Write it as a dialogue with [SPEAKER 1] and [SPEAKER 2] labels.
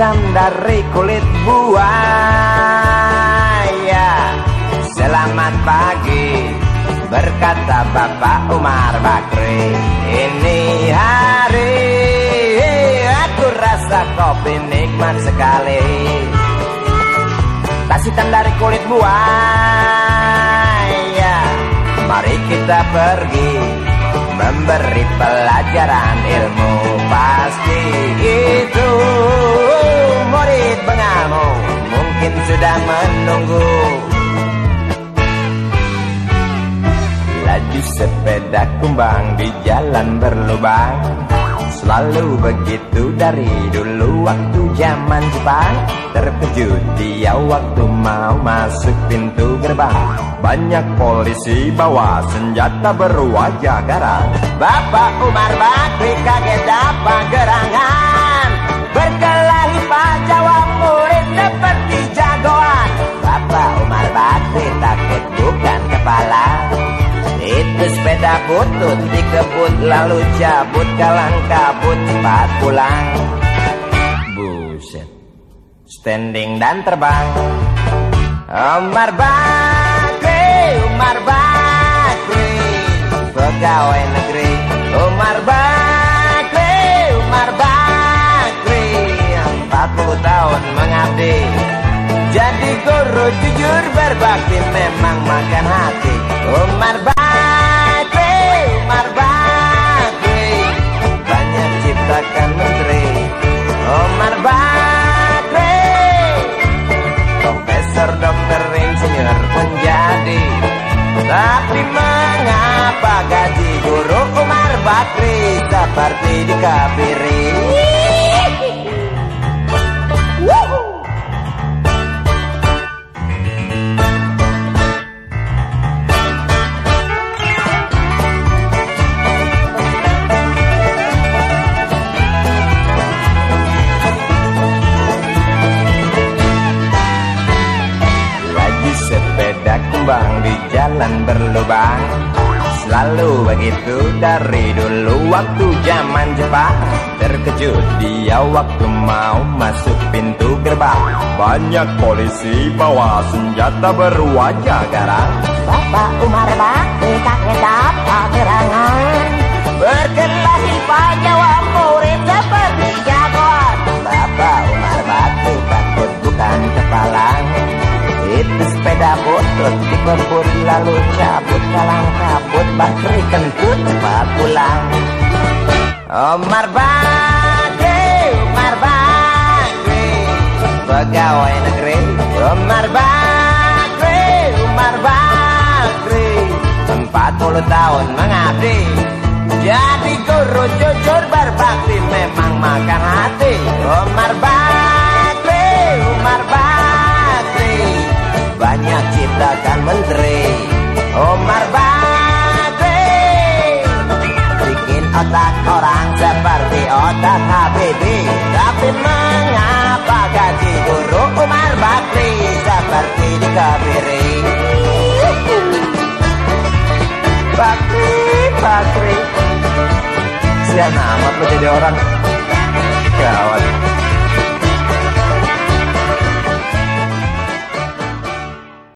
[SPEAKER 1] hitam dari kulit buaya. Selamat pagi berkata Bapak Umar Bakri. Ini hari aku rasa kopi nikmat sekali. Tas hitam dari kulit buaya. Mari kita pergi memberi pelajaran ilmu mungkin sudah menunggu. Laju sepeda kumbang di jalan berlubang. Selalu begitu dari dulu waktu zaman Jepang. Terkejut dia waktu mau masuk pintu gerbang. Banyak polisi bawa senjata berwajah garang. Bapak Umar Bakri kaget dapat kepala. Itu sepeda butut dikebut lalu cabut kalang kabut cepat pulang. Buset. Standing dan terbang. Umar Bakri Umar Bakri Pegawai guru jujur berbakti memang makan hati. Umar Bakri, Umar Bakri Banyak ciptakan menteri. Umar Bakri Profesor, dokter, insinyur pun jadi Tapi mengapa gaji guru Umar Bakri Seperti dikabiri berlubang. Selalu begitu dari dulu waktu zaman Jepang. Terkejut dia waktu mau masuk pintu gerbang. Banyak polisi bawa senjata berwajah garang.
[SPEAKER 2] Bapak Umar Bakri kakek dapat gerangan.
[SPEAKER 1] Berkelahi
[SPEAKER 2] Pak jawab murid seperti jagoan.
[SPEAKER 1] Bapak Umar Bakri takut bukan kepala Itu sepeda butut dikebut lalu cabut kalang kabut Bakri kentut cepat pulang. Umar Bakri, Umar Bakri Pegawai negeri. Umar Bakri, Umar Bakri 40 tahun mengabdi. Jadi guru jujur berbakti memang makan hati. Umar Bakri, Banyak ciptakan menteri. Umar Bakri Bikin otak orang seperti otak Habibie. Tapi mengapa gaji guru Umar Bakri Seperti dikabiri Bakri, Bakri. Sian amat lo jadi orang